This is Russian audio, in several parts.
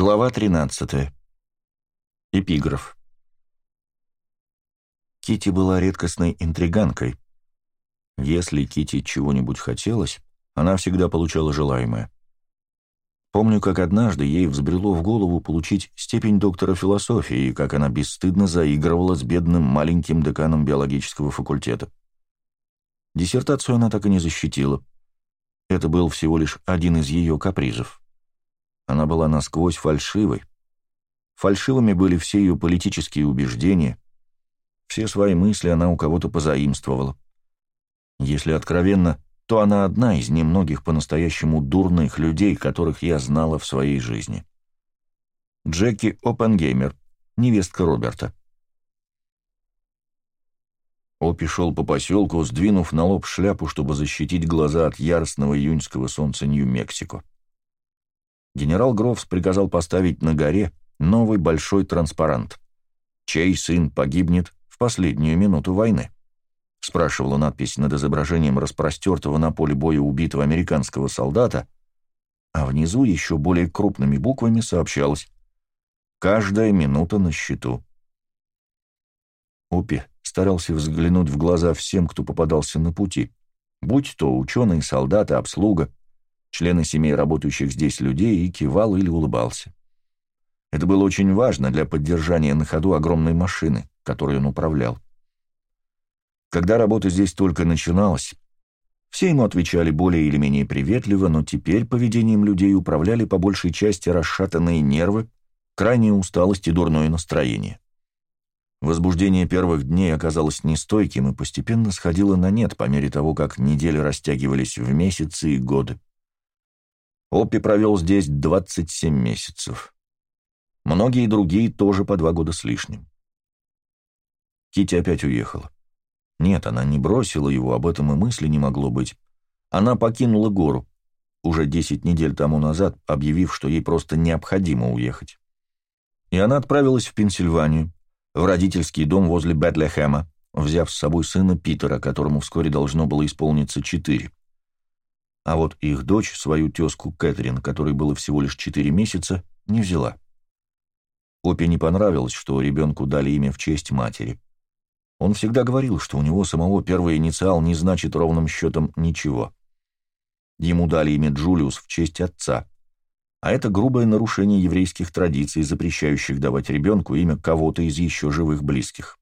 Глава 13. Эпиграф. Кити была редкостной интриганкой. Если Кити чего-нибудь хотелось, она всегда получала желаемое. Помню, как однажды ей взбрело в голову получить степень доктора философии, и как она бесстыдно заигрывала с бедным маленьким деканом биологического факультета. Диссертацию она так и не защитила. Это был всего лишь один из ее капризов. Она была насквозь фальшивой. Фальшивыми были все ее политические убеждения. Все свои мысли она у кого-то позаимствовала. Если откровенно, то она одна из немногих по-настоящему дурных людей, которых я знала в своей жизни. Джеки Оппенгеймер, невестка Роберта. Опи шел по поселку, сдвинув на лоб шляпу, чтобы защитить глаза от яростного июньского солнца Нью-Мексико генерал Грофс приказал поставить на горе новый большой транспарант. «Чей сын погибнет в последнюю минуту войны?» — спрашивала надпись над изображением распростертого на поле боя убитого американского солдата, а внизу еще более крупными буквами сообщалось «Каждая минута на счету». Упи старался взглянуть в глаза всем, кто попадался на пути, будь то ученые, солдаты, обслуга, члены семей работающих здесь людей, и кивал или улыбался. Это было очень важно для поддержания на ходу огромной машины, которой он управлял. Когда работа здесь только начиналась, все ему отвечали более или менее приветливо, но теперь поведением людей управляли по большей части расшатанные нервы, крайняя усталость и дурное настроение. Возбуждение первых дней оказалось нестойким и постепенно сходило на нет по мере того, как недели растягивались в месяцы и годы. Оппи провел здесь 27 месяцев. Многие другие тоже по два года с лишним. Кити опять уехала. Нет, она не бросила его, об этом и мысли не могло быть. Она покинула гору, уже 10 недель тому назад, объявив, что ей просто необходимо уехать. И она отправилась в Пенсильванию, в родительский дом возле Бетлехема, взяв с собой сына Питера, которому вскоре должно было исполниться четыре. А вот их дочь, свою тезку Кэтрин, которой было всего лишь четыре месяца, не взяла. Опе не понравилось, что ребенку дали имя в честь матери. Он всегда говорил, что у него самого первый инициал не значит ровным счетом ничего. Ему дали имя Джулиус в честь отца. А это грубое нарушение еврейских традиций, запрещающих давать ребенку имя кого-то из еще живых близких.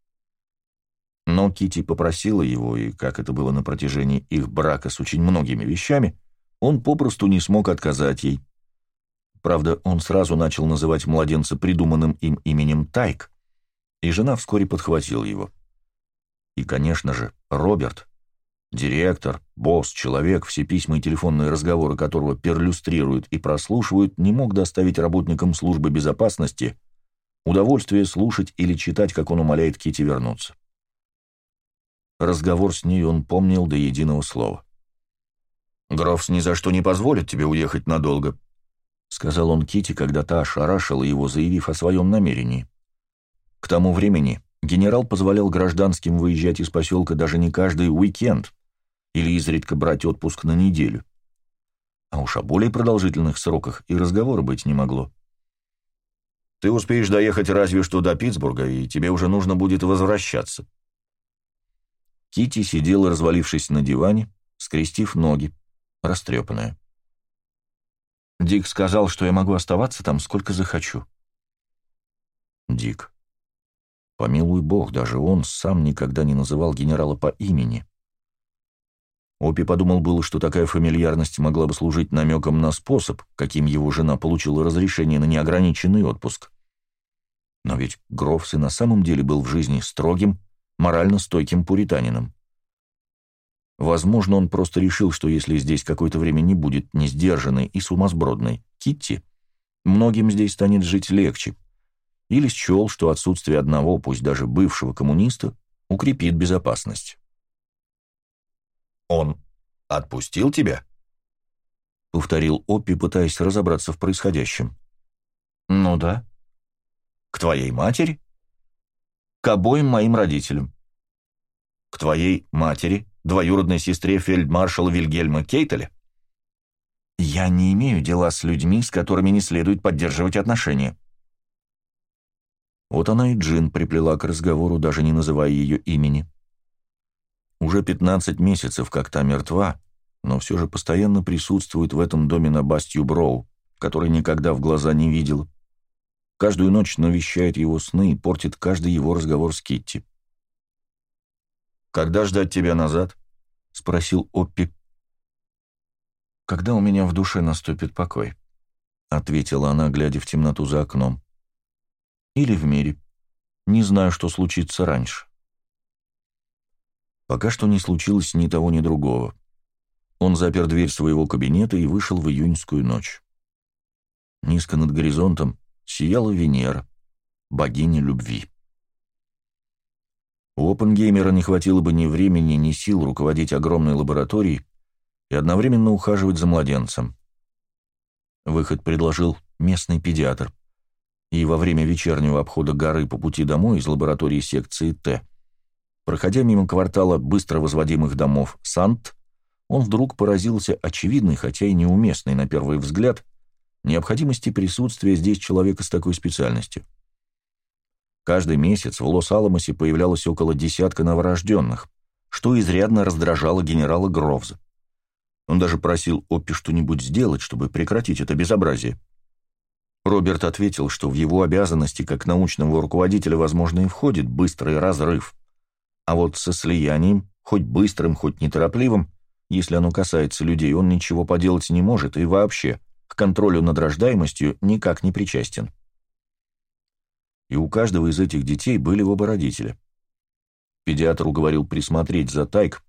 Но Кити попросила его, и, как это было на протяжении их брака с очень многими вещами, он попросту не смог отказать ей. Правда, он сразу начал называть младенца придуманным им именем Тайк, и жена вскоре подхватила его. И, конечно же, Роберт, директор, босс, человек, все письма и телефонные разговоры которого перлюстрируют и прослушивают, не мог доставить работникам службы безопасности удовольствие слушать или читать, как он умоляет Кити вернуться. Разговор с ней он помнил до единого слова. «Грофс ни за что не позволит тебе уехать надолго», — сказал он Кити, когда та ошарашила его, заявив о своем намерении. К тому времени генерал позволял гражданским выезжать из поселка даже не каждый уикенд или изредка брать отпуск на неделю. А уж о более продолжительных сроках и разговора быть не могло. «Ты успеешь доехать разве что до Питтсбурга, и тебе уже нужно будет возвращаться», Кити сидела, развалившись на диване, скрестив ноги, растрепанная. Дик сказал, что я могу оставаться там сколько захочу. Дик. Помилуй бог, даже он сам никогда не называл генерала по имени. Опи подумал было, что такая фамильярность могла бы служить намеком на способ, каким его жена получила разрешение на неограниченный отпуск. Но ведь Грофс и на самом деле был в жизни строгим, морально стойким пуританином. Возможно, он просто решил, что если здесь какое-то время не будет несдержанной и сумасбродной Китти, многим здесь станет жить легче, или счел, что отсутствие одного, пусть даже бывшего коммуниста, укрепит безопасность. «Он отпустил тебя?» — повторил Оппи, пытаясь разобраться в происходящем. «Ну да». «К твоей матери?» К обоим моим родителям. К твоей матери, двоюродной сестре фельдмаршала Вильгельма Кейтеля? «Я не имею дела с людьми, с которыми не следует поддерживать отношения». Вот она и Джин приплела к разговору, даже не называя ее имени. Уже 15 месяцев, как та мертва, но все же постоянно присутствует в этом доме на Бастью Броу, который никогда в глаза не видел. Каждую ночь навещает его сны и портит каждый его разговор с Китти. «Когда ждать тебя назад?» — спросил Оппи. «Когда у меня в душе наступит покой», — ответила она, глядя в темноту за окном. «Или в мире. Не знаю, что случится раньше». Пока что не случилось ни того, ни другого. Он запер дверь своего кабинета и вышел в июньскую ночь. Низко над горизонтом сияла Венера, богиня любви. У Опенгеймера не хватило бы ни времени, ни сил руководить огромной лабораторией и одновременно ухаживать за младенцем. Выход предложил местный педиатр, и во время вечернего обхода горы по пути домой из лаборатории секции Т, проходя мимо квартала быстро возводимых домов Сант, он вдруг поразился очевидной, хотя и неуместной на первый взгляд, необходимости присутствия здесь человека с такой специальностью. Каждый месяц в Лос-Аламосе появлялось около десятка новорожденных, что изрядно раздражало генерала Гровза. Он даже просил Оппи что-нибудь сделать, чтобы прекратить это безобразие. Роберт ответил, что в его обязанности как научного руководителя, возможно, и входит быстрый разрыв. А вот со слиянием, хоть быстрым, хоть неторопливым, если оно касается людей, он ничего поделать не может и вообще к контролю над рождаемостью никак не причастен. И у каждого из этих детей были оба родителя. Педиатр уговорил присмотреть за Тайк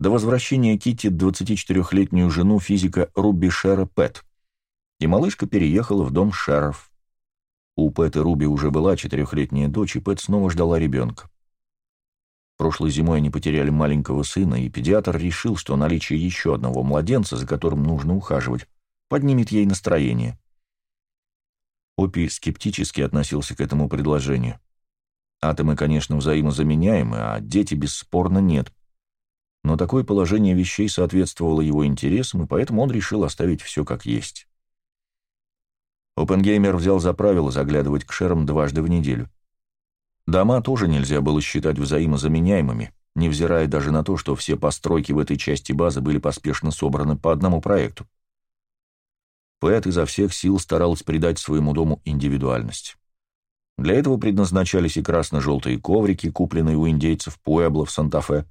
до возвращения Китти 24-летнюю жену физика Руби Шера Пэт, и малышка переехала в дом Шеров. У Пэт и Руби уже была четырехлетняя дочь, и Пэт снова ждала ребенка. Прошлой зимой они потеряли маленького сына, и педиатр решил, что наличие еще одного младенца, за которым нужно ухаживать, поднимет ей настроение. Опи скептически относился к этому предложению. Атомы, конечно, взаимозаменяемы, а дети бесспорно нет. Но такое положение вещей соответствовало его интересам, и поэтому он решил оставить все как есть. Опенгеймер взял за правило заглядывать к шерам дважды в неделю. Дома тоже нельзя было считать взаимозаменяемыми, невзирая даже на то, что все постройки в этой части базы были поспешно собраны по одному проекту. Пэт изо всех сил старалась придать своему дому индивидуальность. Для этого предназначались и красно-желтые коврики, купленные у индейцев Пуэбло в Санта-Фе,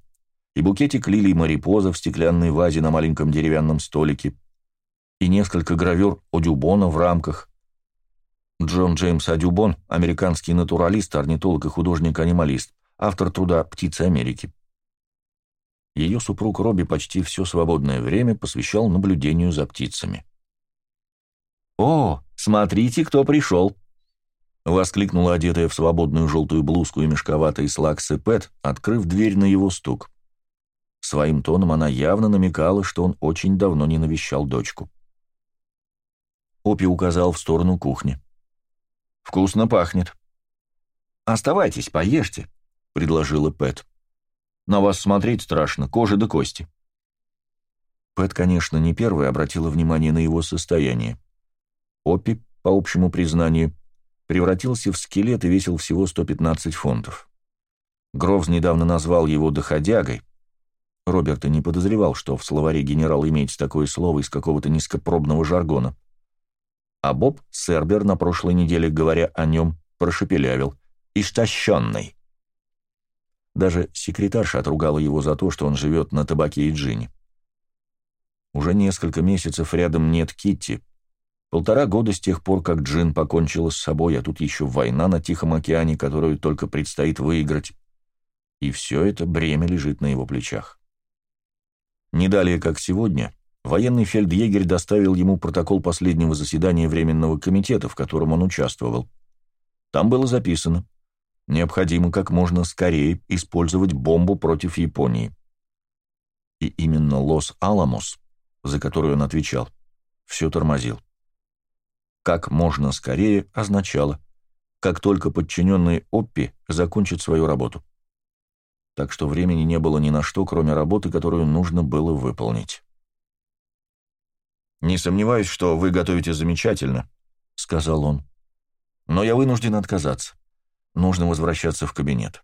и букетик лилий марипоза в стеклянной вазе на маленьком деревянном столике, и несколько гравюр Одюбона в рамках, Джон Джеймс Адюбон – американский натуралист, орнитолог и художник-анималист, автор труда «Птицы Америки». Ее супруг Робби почти все свободное время посвящал наблюдению за птицами. «О, смотрите, кто пришел!» — воскликнула одетая в свободную желтую блузку и мешковатые слаксы Пэт, открыв дверь на его стук. Своим тоном она явно намекала, что он очень давно не навещал дочку. Опи указал в сторону кухни. Вкусно пахнет». «Оставайтесь, поешьте», — предложила Пэт. «На вас смотреть страшно, кожа до кости». Пэт, конечно, не первая обратила внимание на его состояние. Оппи, по общему признанию, превратился в скелет и весил всего 115 фунтов. Гровз недавно назвал его «доходягой». Роберт и не подозревал, что в словаре генерал имеется такое слово из какого-то низкопробного жаргона а Боб Сербер на прошлой неделе, говоря о нем, прошепелявил «Истощенный». Даже секретарша отругала его за то, что он живет на табаке и джине. Уже несколько месяцев рядом нет Китти. Полтора года с тех пор, как Джин покончила с собой, а тут еще война на Тихом океане, которую только предстоит выиграть. И все это бремя лежит на его плечах. Не далее, как сегодня, военный фельдъегерь доставил ему протокол последнего заседания Временного комитета, в котором он участвовал. Там было записано, необходимо как можно скорее использовать бомбу против Японии. И именно Лос-Аламос, за который он отвечал, все тормозил. «Как можно скорее» означало, как только подчиненные Оппи закончат свою работу. Так что времени не было ни на что, кроме работы, которую нужно было выполнить. «Не сомневаюсь, что вы готовите замечательно», — сказал он. «Но я вынужден отказаться. Нужно возвращаться в кабинет».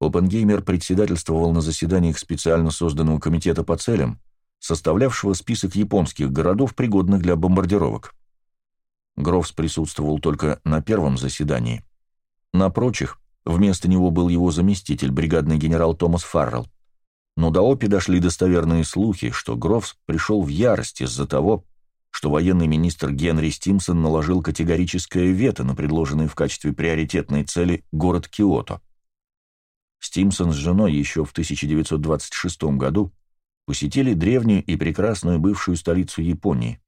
Опенгеймер председательствовал на заседаниях специально созданного комитета по целям, составлявшего список японских городов, пригодных для бомбардировок. Грофс присутствовал только на первом заседании. На прочих вместо него был его заместитель, бригадный генерал Томас Фаррелл. Но до Опи дошли достоверные слухи, что Грофс пришел в ярость из-за того, что военный министр Генри Стимсон наложил категорическое вето на предложенный в качестве приоритетной цели город Киото. Стимсон с женой еще в 1926 году посетили древнюю и прекрасную бывшую столицу Японии.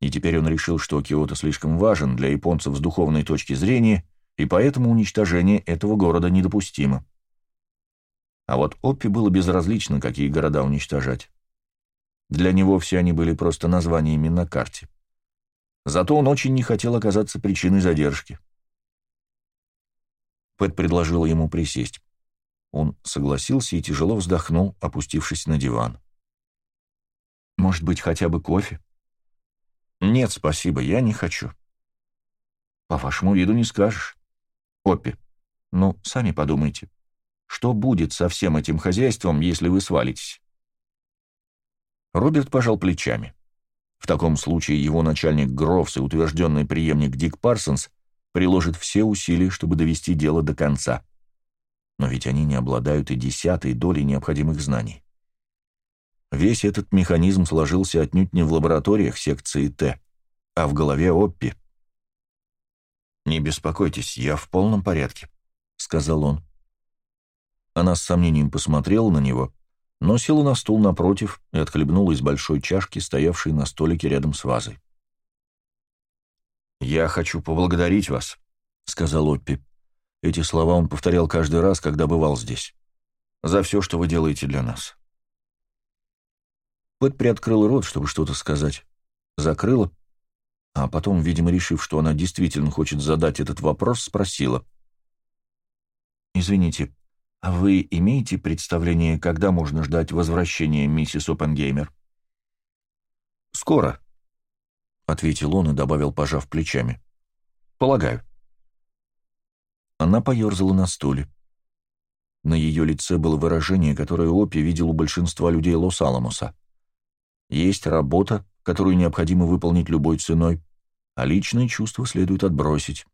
И теперь он решил, что Киото слишком важен для японцев с духовной точки зрения, и поэтому уничтожение этого города недопустимо. А вот Оппи было безразлично, какие города уничтожать. Для него все они были просто названиями на карте. Зато он очень не хотел оказаться причиной задержки. Пэт предложила ему присесть. Он согласился и тяжело вздохнул, опустившись на диван. «Может быть, хотя бы кофе?» «Нет, спасибо, я не хочу». «По вашему виду не скажешь. Оппи, ну, сами подумайте. Что будет со всем этим хозяйством, если вы свалитесь?» Роберт пожал плечами. В таком случае его начальник Грофс и утвержденный преемник Дик Парсонс приложат все усилия, чтобы довести дело до конца. Но ведь они не обладают и десятой долей необходимых знаний. Весь этот механизм сложился отнюдь не в лабораториях секции Т, а в голове Оппи. «Не беспокойтесь, я в полном порядке», — сказал он. Она с сомнением посмотрела на него, но села на стул напротив и отхлебнула из большой чашки, стоявшей на столике рядом с вазой. «Я хочу поблагодарить вас», — сказал Оппи. Эти слова он повторял каждый раз, когда бывал здесь. «За все, что вы делаете для нас». Пэт приоткрыл рот, чтобы что-то сказать. Закрыла, а потом, видимо, решив, что она действительно хочет задать этот вопрос, спросила. «Извините, а вы имеете представление, когда можно ждать возвращения миссис Оппенгеймер?» «Скоро», — ответил он и добавил, пожав плечами. «Полагаю». Она поерзала на стуле. На ее лице было выражение, которое Опи видел у большинства людей Лос-Аламоса. Есть работа, которую необходимо выполнить любой ценой, а личные чувства следует отбросить.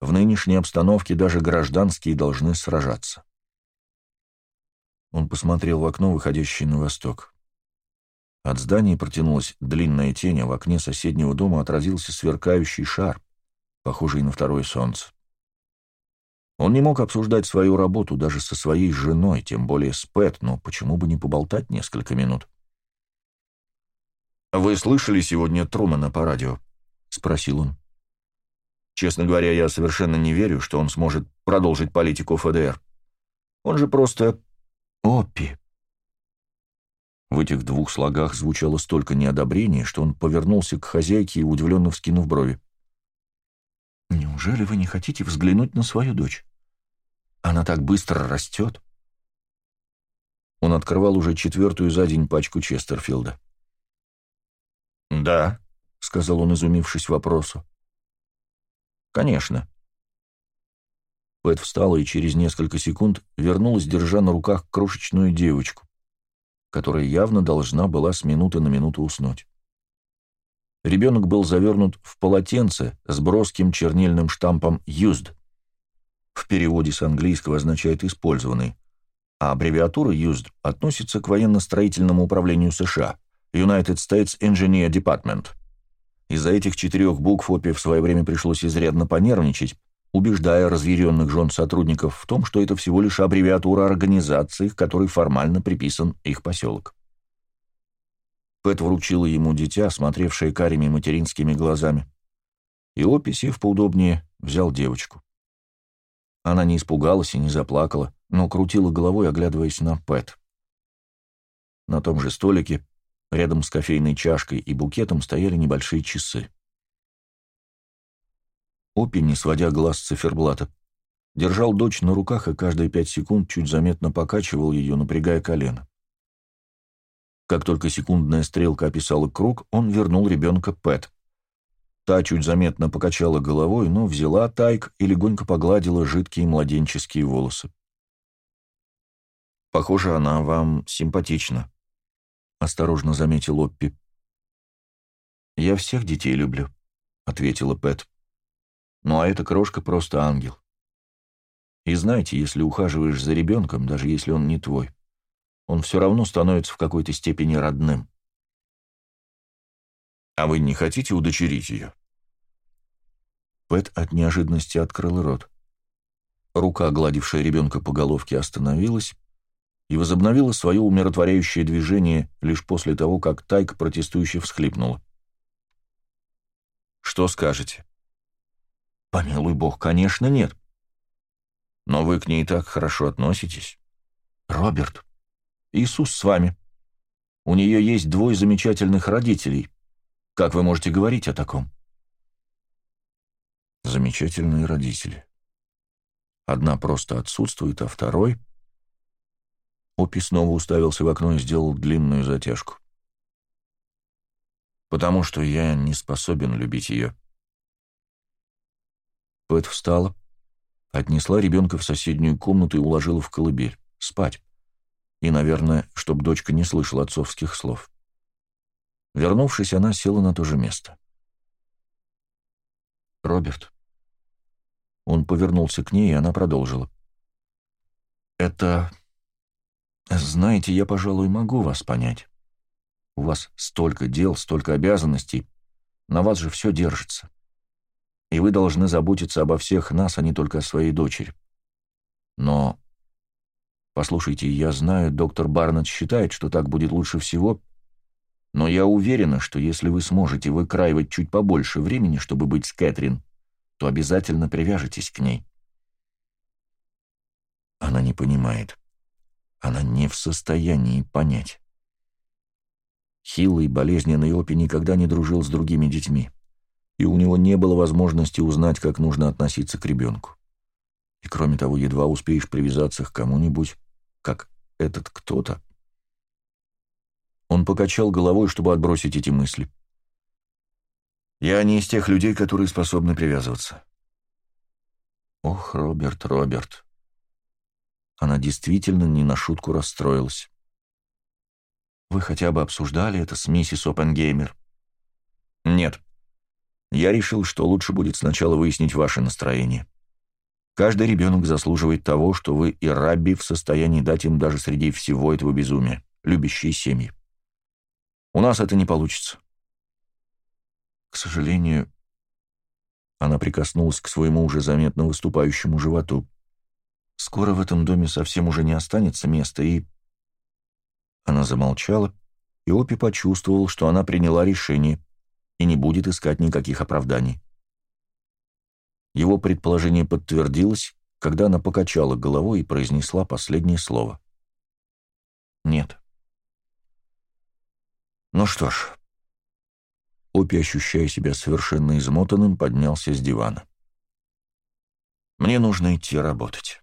В нынешней обстановке даже гражданские должны сражаться. Он посмотрел в окно, выходящее на восток. От здания протянулась длинная тень, а в окне соседнего дома отразился сверкающий шар, похожий на второе солнце. Он не мог обсуждать свою работу даже со своей женой, тем более с Пэт, но почему бы не поболтать несколько минут? «Вы слышали сегодня Трумана по радио?» — спросил он. «Честно говоря, я совершенно не верю, что он сможет продолжить политику ФДР. Он же просто Оппи. В этих двух слогах звучало столько неодобрения, что он повернулся к хозяйке и удивленно вскинув брови. «Неужели вы не хотите взглянуть на свою дочь? Она так быстро растет». Он открывал уже четвертую за день пачку Честерфилда. «Да», — сказал он, изумившись вопросу. «Конечно». Пэт встала и через несколько секунд вернулась, держа на руках крошечную девочку которая явно должна была с минуты на минуту уснуть. Ребенок был завернут в полотенце с броским чернильным штампом «Used». В переводе с английского означает «использованный», а аббревиатура «Used» относится к военно-строительному управлению США United States Engineer Department. Из-за этих четырех букв Опи в свое время пришлось изрядно понервничать, убеждая разъяренных жен сотрудников в том, что это всего лишь аббревиатура организации, к которой формально приписан их поселок. Пэт вручила ему дитя, смотревшее карими материнскими глазами, и Опи, сев поудобнее, взял девочку. Она не испугалась и не заплакала, но крутила головой, оглядываясь на Пэт. На том же столике, рядом с кофейной чашкой и букетом, стояли небольшие часы. Опи, не сводя глаз с циферблата, держал дочь на руках и каждые пять секунд чуть заметно покачивал ее, напрягая колено. Как только секундная стрелка описала круг, он вернул ребенка Пэт. Та чуть заметно покачала головой, но взяла тайк и легонько погладила жидкие младенческие волосы. «Похоже, она вам симпатична», — осторожно заметил Оппи. «Я всех детей люблю», — ответила Пэт. «Ну а эта крошка просто ангел. И знаете, если ухаживаешь за ребенком, даже если он не твой, он все равно становится в какой-то степени родным». «А вы не хотите удочерить ее?» Пэт от неожиданности открыл рот. Рука, гладившая ребенка по головке, остановилась, и возобновила свое умиротворяющее движение лишь после того, как Тайк протестующе всхлипнула. «Что скажете?» «Помилуй бог, конечно, нет. Но вы к ней так хорошо относитесь. Роберт, Иисус с вами. У нее есть двое замечательных родителей. Как вы можете говорить о таком?» «Замечательные родители. Одна просто отсутствует, а второй...» Опи снова уставился в окно и сделал длинную затяжку. «Потому что я не способен любить ее». Пэт встала, отнесла ребенка в соседнюю комнату и уложила в колыбель. Спать. И, наверное, чтобы дочка не слышала отцовских слов. Вернувшись, она села на то же место. «Роберт». Он повернулся к ней, и она продолжила. «Это знаете, я, пожалуй, могу вас понять. У вас столько дел, столько обязанностей, на вас же все держится. И вы должны заботиться обо всех нас, а не только о своей дочери. Но, послушайте, я знаю, доктор Барнетт считает, что так будет лучше всего, но я уверена, что если вы сможете выкраивать чуть побольше времени, чтобы быть с Кэтрин, то обязательно привяжетесь к ней. Она не понимает она не в состоянии понять. Хилый, болезненный Опи никогда не дружил с другими детьми, и у него не было возможности узнать, как нужно относиться к ребенку. И кроме того, едва успеешь привязаться к кому-нибудь, как этот кто-то. Он покачал головой, чтобы отбросить эти мысли. «Я не из тех людей, которые способны привязываться». «Ох, Роберт, Роберт», она действительно не на шутку расстроилась. «Вы хотя бы обсуждали это с миссис Оппенгеймер?» «Нет. Я решил, что лучше будет сначала выяснить ваше настроение. Каждый ребенок заслуживает того, что вы и Рабби в состоянии дать им даже среди всего этого безумия, любящие семьи. У нас это не получится». «К сожалению...» Она прикоснулась к своему уже заметно выступающему животу. Скоро в этом доме совсем уже не останется места, и...» Она замолчала, и Опи почувствовал, что она приняла решение и не будет искать никаких оправданий. Его предположение подтвердилось, когда она покачала головой и произнесла последнее слово. «Нет». «Ну что ж...» Опи, ощущая себя совершенно измотанным, поднялся с дивана. «Мне нужно идти работать».